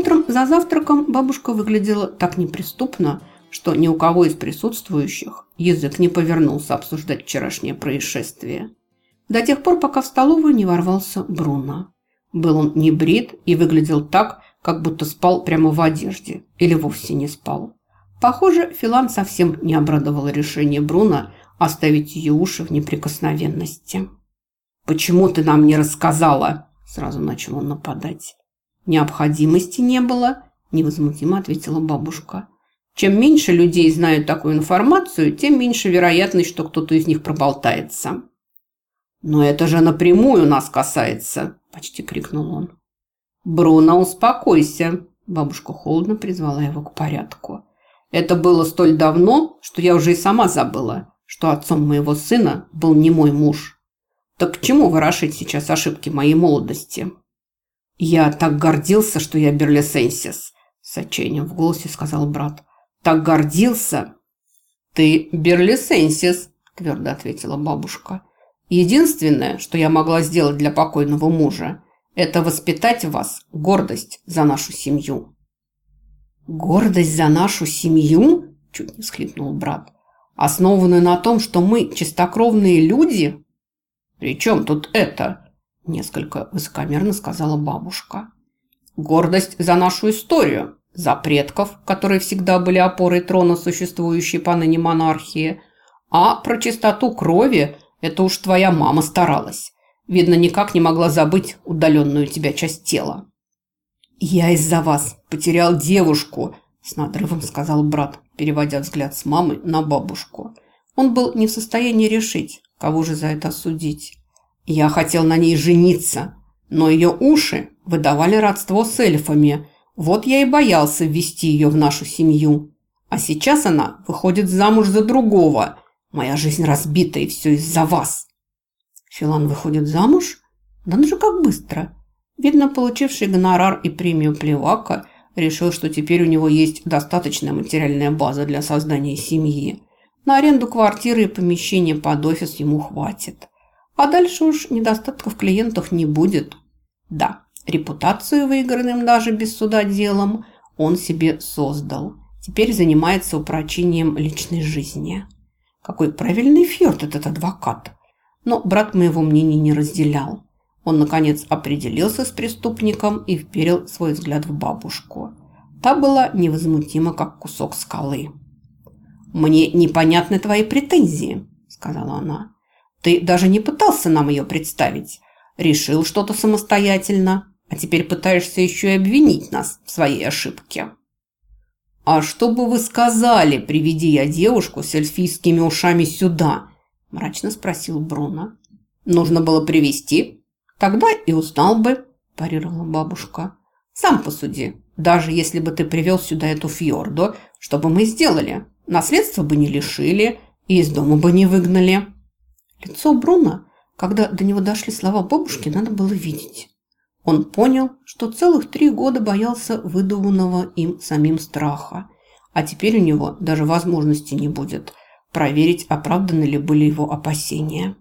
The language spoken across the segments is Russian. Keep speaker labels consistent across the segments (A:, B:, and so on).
A: Утром за завтраком бабушка выглядела так неприступно, что ни у кого из присутствующих язык не повернулся обсуждать вчерашнее происшествие. До тех пор, пока в столовую не ворвался Бруно. Был он не брит и выглядел так, как будто спал прямо в одежде или вовсе не спал. Похоже, Филан совсем не обрадовало решение Бруно оставить ее уши в неприкосновенности. «Почему ты нам не рассказала?» Сразу начал он нападать. «Необходимости не было», – невозмутимо ответила бабушка. «Чем меньше людей знают такую информацию, тем меньше вероятность, что кто-то из них проболтается». «Но это же напрямую нас касается!» – почти крикнул он. «Бруно, успокойся!» – бабушка холодно призвала его к порядку. «Это было столь давно, что я уже и сама забыла, что отцом моего сына был не мой муж. Так к чему ворошить сейчас ошибки моей молодости?» «Я так гордился, что я Берлисенсис!» – с отчаянием в голосе сказал брат. «Так гордился!» «Ты Берлисенсис!» – твердо ответила бабушка. Единственное, что я могла сделать для покойного мужа, это воспитать в вас гордость за нашу семью». «Гордость за нашу семью?» – чуть не всхлипнул брат. «Основанную на том, что мы чистокровные люди?» «При чем тут это?» – несколько высокомерно сказала бабушка. «Гордость за нашу историю, за предков, которые всегда были опорой трона существующей поныне монархии, а про чистоту крови – это уж твоя мама старалась. Видно, никак не могла забыть удаленную тебя часть тела. «Я из-за вас потерял девушку», – с надрывом сказал брат, переводя взгляд с мамы на бабушку. Он был не в состоянии решить, кого же за это осудить. «Я хотел на ней жениться, но ее уши выдавали родство с эльфами. Вот я и боялся ввести ее в нашу семью. А сейчас она выходит замуж за другого – Моя жизнь разбита, и все из-за вас. Филан выходит замуж? Да ну же как быстро. Видно, получивший гонорар и премию Плевака решил, что теперь у него есть достаточная материальная база для создания семьи. На аренду квартиры и помещения под офис ему хватит. А дальше уж недостатков клиентов не будет. Да, репутацию, выигранным даже без суда делом, он себе создал. Теперь занимается упрочением личной жизни. Какой правильный фьорд этот адвокат. Но брат моего мнения не разделял. Он, наконец, определился с преступником и вперил свой взгляд в бабушку. Та была невозмутима, как кусок скалы. «Мне непонятны твои претензии», – сказала она. «Ты даже не пытался нам ее представить. Решил что-то самостоятельно, а теперь пытаешься еще и обвинить нас в своей ошибке». «А что бы вы сказали, приведи я девушку с эльфийскими ушами сюда?» – мрачно спросил Бруно. «Нужно было привести, Тогда и узнал бы», – парировала бабушка. «Сам посуди. Даже если бы ты привел сюда эту фьорду, что бы мы сделали? Наследство бы не лишили и из дома бы не выгнали». Лицо Бруно, когда до него дошли слова бабушки, надо было видеть. Он понял, что целых три года боялся выдуманного им самим страха, а теперь у него даже возможности не будет проверить, оправданы ли были его опасения.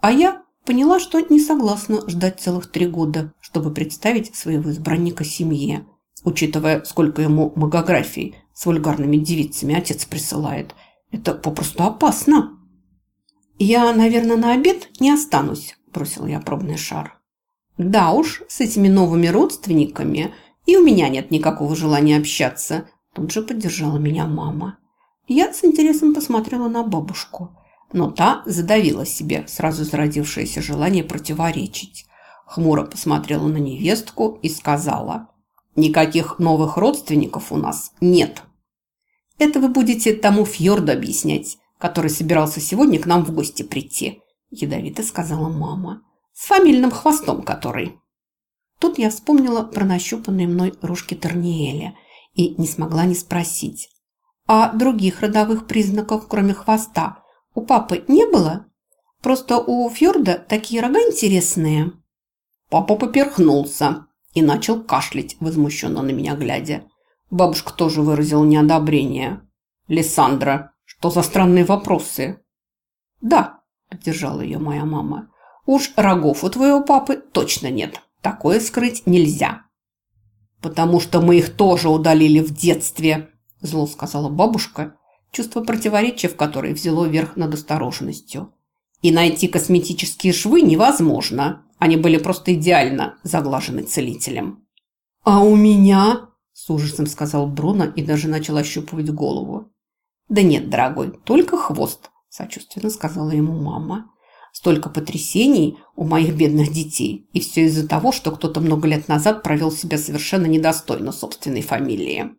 A: А я поняла, что не согласна ждать целых три года, чтобы представить своего избранника семье, учитывая, сколько ему магографий с вульгарными девицами отец присылает. Это попросту опасно. «Я, наверное, на обед не останусь», – бросил я пробный шар. Да уж, с этими новыми родственниками и у меня нет никакого желания общаться. Тут же поддержала меня мама. Я с интересом посмотрела на бабушку, но та задавила себе сразу зародившееся желание противоречить. Хмуро посмотрела на невестку и сказала, «Никаких новых родственников у нас нет». «Это вы будете тому Фьорду объяснять, который собирался сегодня к нам в гости прийти», ядовито сказала мама. С фамильным хвостом который. Тут я вспомнила про нащупанные мной ружки Терниэля и не смогла не спросить. А других родовых признаков, кроме хвоста, у папы не было? Просто у Фьорда такие рога интересные. Папа поперхнулся и начал кашлять, возмущенно на меня глядя. Бабушка тоже выразила неодобрение. «Лиссандра, что за странные вопросы?» «Да», – поддержала ее моя мама. Уж рогов у твоего папы точно нет. Такое скрыть нельзя. «Потому что мы их тоже удалили в детстве», – зло сказала бабушка, чувство противоречия в которой взяло верх над осторожностью. «И найти косметические швы невозможно. Они были просто идеально заглажены целителем». «А у меня?» – с ужасом сказал Бруно и даже начал ощупывать голову. «Да нет, дорогой, только хвост», – сочувственно сказала ему мама. Столько потрясений у моих бедных детей. И все из-за того, что кто-то много лет назад провел себя совершенно недостойно собственной фамилии.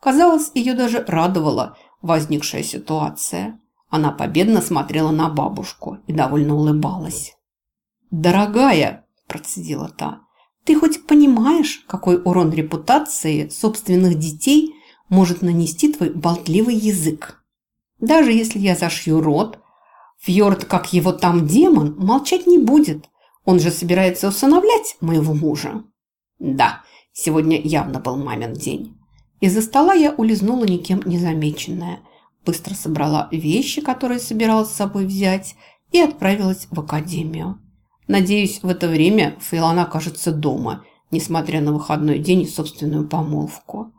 A: Казалось, ее даже радовала возникшая ситуация. Она победно смотрела на бабушку и довольно улыбалась. «Дорогая», – процедила та, – «ты хоть понимаешь, какой урон репутации собственных детей может нанести твой болтливый язык? Даже если я зашью рот, Фьорд, как его там демон, молчать не будет. Он же собирается усыновлять моего мужа. Да, сегодня явно был мамин день. Из-за стола я улизнула никем незамеченная. Быстро собрала вещи, которые собиралась с собой взять, и отправилась в академию. Надеюсь, в это время Фейлан окажется дома, несмотря на выходной день и собственную помолвку.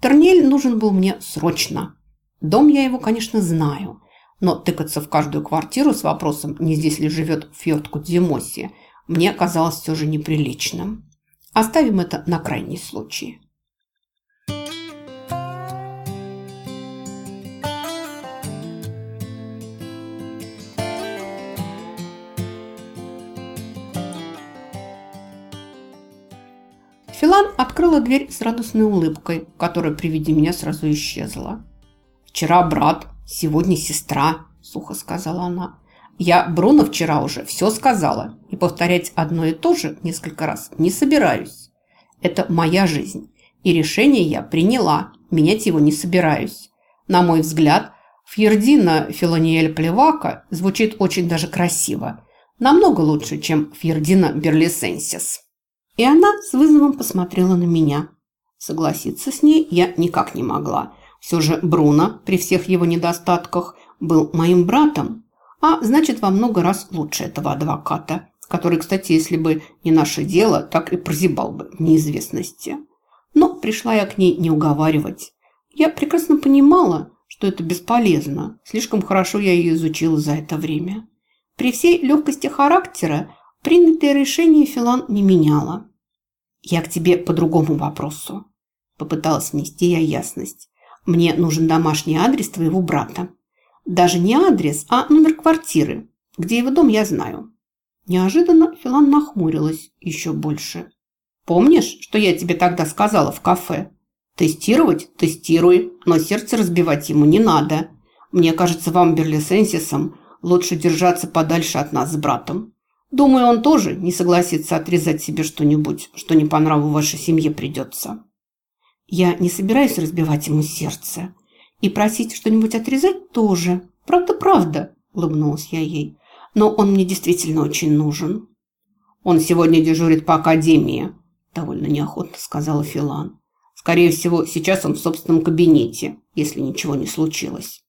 A: Тернель нужен был мне срочно. Дом я его, конечно, знаю – но тыкаться в каждую квартиру с вопросом, не здесь ли живет Фьорд Кудзимоси, мне казалось все же неприличным. Оставим это на крайний случай. Филан открыла дверь с радостной улыбкой, которая при виде меня сразу исчезла. «Вчера брат «Сегодня сестра», – сухо сказала она. «Я Бруно вчера уже все сказала, и повторять одно и то же несколько раз не собираюсь. Это моя жизнь, и решение я приняла, менять его не собираюсь. На мой взгляд, Фьердина Филониэль Плевака звучит очень даже красиво, намного лучше, чем Фьердина Берлисенсис». И она с вызовом посмотрела на меня. Согласиться с ней я никак не могла – все же Бруно, при всех его недостатках, был моим братом, а значит во много раз лучше этого адвоката, который, кстати, если бы не наше дело, так и прозябал бы в неизвестности. Но пришла я к ней не уговаривать. Я прекрасно понимала, что это бесполезно. Слишком хорошо я ее изучила за это время. При всей легкости характера принятое решение Филан не меняла. «Я к тебе по другому вопросу», – попыталась внести я ясность. Мне нужен домашний адрес твоего брата. Даже не адрес, а номер квартиры. Где его дом, я знаю». Неожиданно Филан нахмурилась еще больше. «Помнишь, что я тебе тогда сказала в кафе? Тестировать – тестируй, но сердце разбивать ему не надо. Мне кажется, вам, Берлисенсисом, лучше держаться подальше от нас с братом. Думаю, он тоже не согласится отрезать себе что-нибудь, что не по нраву вашей семье придется». Я не собираюсь разбивать ему сердце. И просить что-нибудь отрезать тоже. Правда-правда, улыбнулась я ей. Но он мне действительно очень нужен. Он сегодня дежурит по академии, довольно неохотно сказала Филан. Скорее всего, сейчас он в собственном кабинете, если ничего не случилось.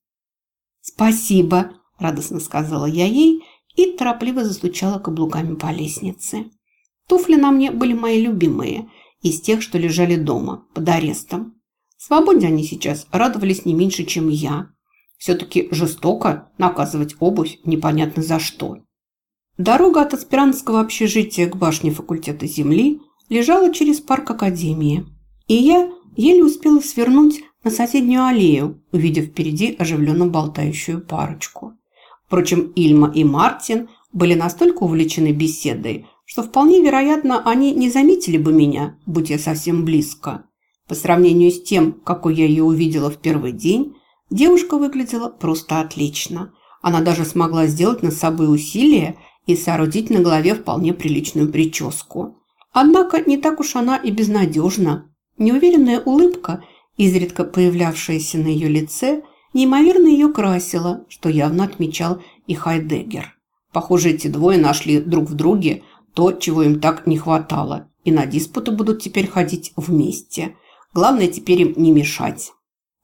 A: «Спасибо», – радостно сказала я ей и торопливо застучала каблуками по лестнице. Туфли на мне были мои любимые, из тех, что лежали дома, под арестом. Свободе они сейчас радовались не меньше, чем я. Все-таки жестоко наказывать обувь непонятно за что. Дорога от аспирантского общежития к башне факультета земли лежала через парк Академии. И я еле успела свернуть на соседнюю аллею, увидев впереди оживленно болтающую парочку. Впрочем, Ильма и Мартин были настолько увлечены беседой, что вполне вероятно они не заметили бы меня, будь я совсем близко. По сравнению с тем, какой я ее увидела в первый день, девушка выглядела просто отлично. Она даже смогла сделать над собой усилие и соорудить на голове вполне приличную прическу. Однако не так уж она и безнадежна. Неуверенная улыбка, изредка появлявшаяся на ее лице, неимоверно ее красила, что явно отмечал и Хайдеггер. Похоже, эти двое нашли друг в друге то, чего им так не хватало, и на диспуты будут теперь ходить вместе. Главное теперь им не мешать.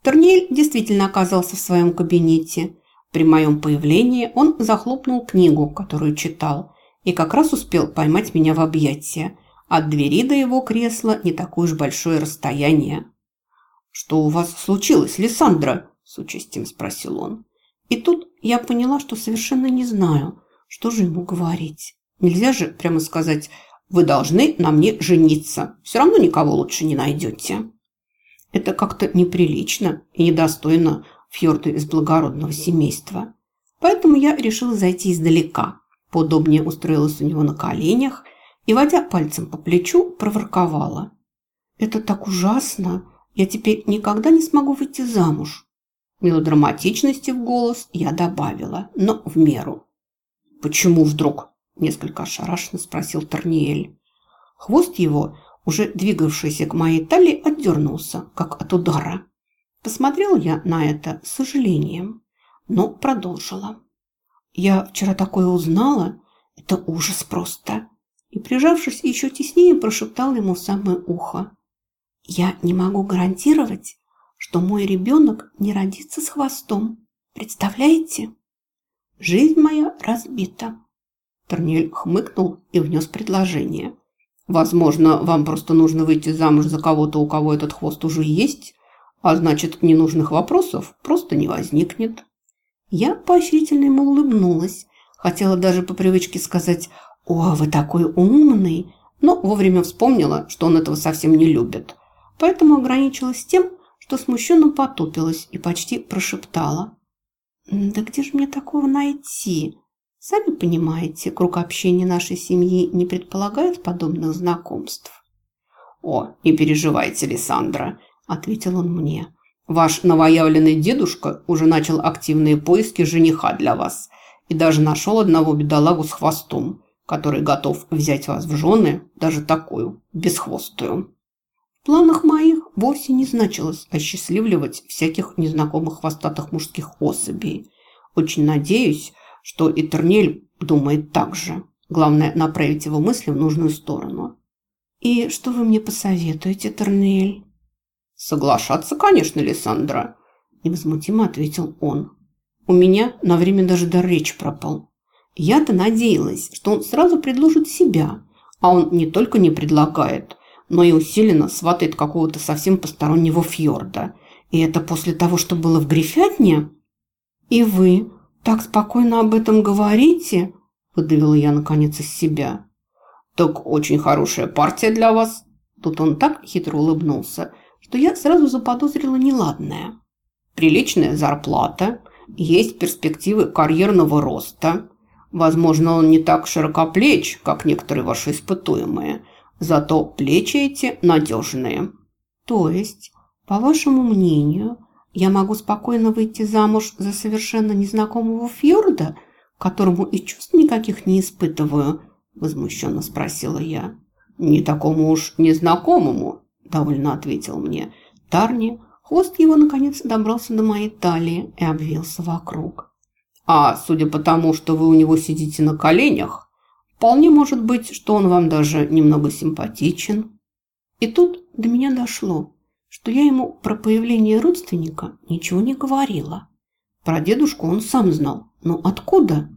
A: Тернель действительно оказался в своем кабинете. При моем появлении он захлопнул книгу, которую читал, и как раз успел поймать меня в объятия, От двери до его кресла не такое уж большое расстояние. «Что у вас случилось, Лиссандра?» – с участием спросил он. И тут я поняла, что совершенно не знаю, что же ему говорить. Нельзя же прямо сказать «Вы должны на мне жениться, все равно никого лучше не найдете». Это как-то неприлично и недостойно фьорда из благородного семейства. Поэтому я решила зайти издалека, поудобнее устроилась у него на коленях и, водя пальцем по плечу, проворковала. «Это так ужасно! Я теперь никогда не смогу выйти замуж!» Мелодраматичности в голос я добавила, но в меру. «Почему вдруг?» – несколько ошарашенно спросил Торниэль. Хвост его, уже двигавшийся к моей талии, отдернулся, как от удара. Посмотрел я на это с сожалением, но продолжила. «Я вчера такое узнала, это ужас просто!» И, прижавшись еще теснее, прошептал ему в самое ухо. «Я не могу гарантировать, что мой ребенок не родится с хвостом. Представляете? Жизнь моя разбита. Торнель хмыкнул и внес предложение. Возможно, вам просто нужно выйти замуж за кого-то, у кого этот хвост уже есть, а значит, ненужных вопросов просто не возникнет. Я поощрительно ему улыбнулась. Хотела даже по привычке сказать «О, вы такой умный!», но вовремя вспомнила, что он этого совсем не любит. Поэтому ограничилась тем, что смущенно потупилась и почти прошептала. «Да где же мне такого найти? Сами понимаете, круг общения нашей семьи не предполагает подобных знакомств». «О, не переживайте, Лиссандра», – ответил он мне. «Ваш новоявленный дедушка уже начал активные поиски жениха для вас и даже нашел одного бедолагу с хвостом, который готов взять вас в жены, даже такую, бесхвостую». В планах моих вовсе не значилось осчастливливать всяких незнакомых хвостатых мужских особей. Очень надеюсь, что и Тернель думает так же. Главное, направить его мысли в нужную сторону. «И что вы мне посоветуете, Тернель?» «Соглашаться, конечно, Лиссандра», – невозмутимо ответил он. «У меня на время даже дар речи пропал. Я-то надеялась, что он сразу предложит себя, а он не только не предлагает – но и усиленно сватает какого-то совсем постороннего фьорда. И это после того, что было в Грифятне? «И вы так спокойно об этом говорите?» – выдавила я наконец из себя. «Так очень хорошая партия для вас». Тут он так хитро улыбнулся, что я сразу заподозрила неладное. «Приличная зарплата, есть перспективы карьерного роста. Возможно, он не так широкоплеч, как некоторые ваши испытуемые, Зато плечи эти надежные. То есть, по вашему мнению, я могу спокойно выйти замуж за совершенно незнакомого фьорда, которому и чувств никаких не испытываю? Возмущенно спросила я. Не такому уж незнакомому, довольно ответил мне. Тарни, хвост его наконец добрался до моей талии и обвился вокруг. А судя по тому, что вы у него сидите на коленях, Вполне может быть, что он вам даже немного симпатичен. И тут до меня дошло, что я ему про появление родственника ничего не говорила. Про дедушку он сам знал. Но откуда?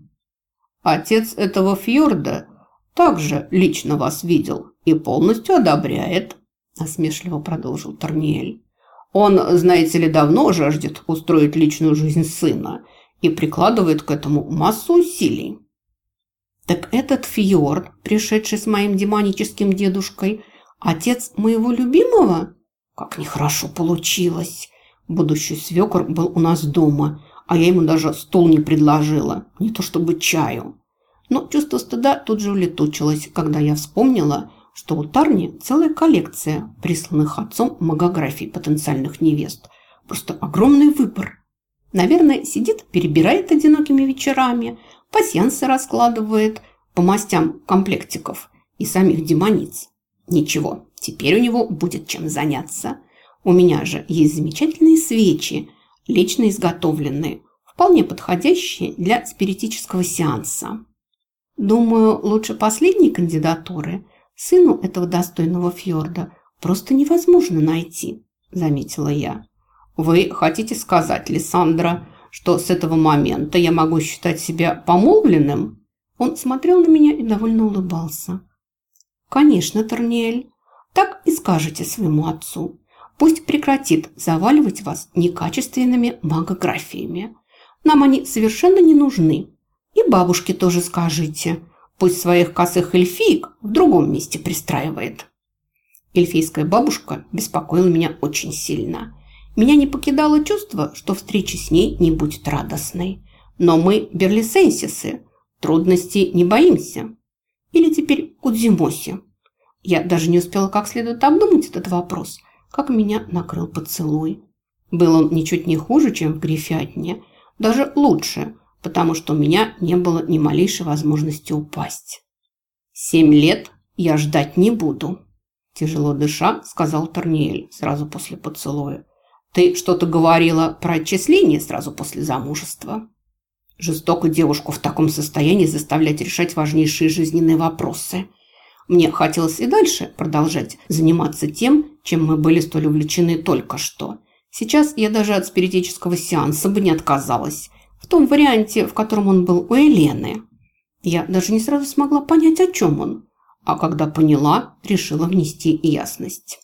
A: Отец этого фьорда также лично вас видел и полностью одобряет, насмешливо продолжил Торниэль. Он, знаете ли, давно жаждет устроить личную жизнь сына и прикладывает к этому массу усилий. Так этот фьорд, пришедший с моим демоническим дедушкой, отец моего любимого? Как нехорошо получилось. Будущий свекор был у нас дома, а я ему даже стол не предложила, не то чтобы чаю. Но чувство стыда тут же улетучилось, когда я вспомнила, что у Тарни целая коллекция присланных отцом магографий потенциальных невест. Просто огромный выбор. Наверное, сидит, перебирает одинокими вечерами, пасьянсы раскладывает по мастям комплектиков и самих демониц. Ничего, теперь у него будет чем заняться. У меня же есть замечательные свечи, лично изготовленные, вполне подходящие для спиритического сеанса. Думаю, лучше последней кандидатуры сыну этого достойного фьорда просто невозможно найти, заметила я. Вы хотите сказать, Лиссандра, что с этого момента я могу считать себя помолвленным? Он смотрел на меня и довольно улыбался. Конечно, Торниэль. Так и скажете своему отцу. Пусть прекратит заваливать вас некачественными магографиями. Нам они совершенно не нужны. И бабушке тоже скажите. Пусть своих косых эльфиек в другом месте пристраивает. Эльфийская бабушка беспокоила меня очень сильно. Меня не покидало чувство, что встреча с ней не будет радостной. Но мы берлисенсисы, трудностей не боимся. Или теперь Кудзимоси. Я даже не успела как следует обдумать этот вопрос, как меня накрыл поцелуй. Был он ничуть не хуже, чем в Грифятне, даже лучше, потому что у меня не было ни малейшей возможности упасть. «Семь лет я ждать не буду», – тяжело дыша, сказал Торниэль сразу после поцелуя. Ты что-то говорила про отчисление сразу после замужества. Жестоко девушку в таком состоянии заставлять решать важнейшие жизненные вопросы. Мне хотелось и дальше продолжать заниматься тем, чем мы были столь увлечены только что. Сейчас я даже от спиритического сеанса бы не отказалась. В том варианте, в котором он был у Елены. Я даже не сразу смогла понять, о чем он. А когда поняла, решила внести ясность.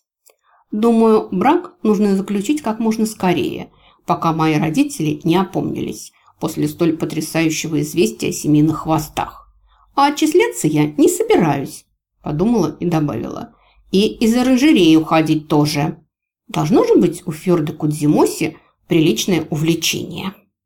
A: Думаю, брак нужно заключить как можно скорее, пока мои родители не опомнились после столь потрясающего известия о семейных хвостах. А отчисляться я не собираюсь, подумала и добавила. И из оранжереи уходить тоже. Должно же быть у Фьорда Кудзимоси приличное увлечение.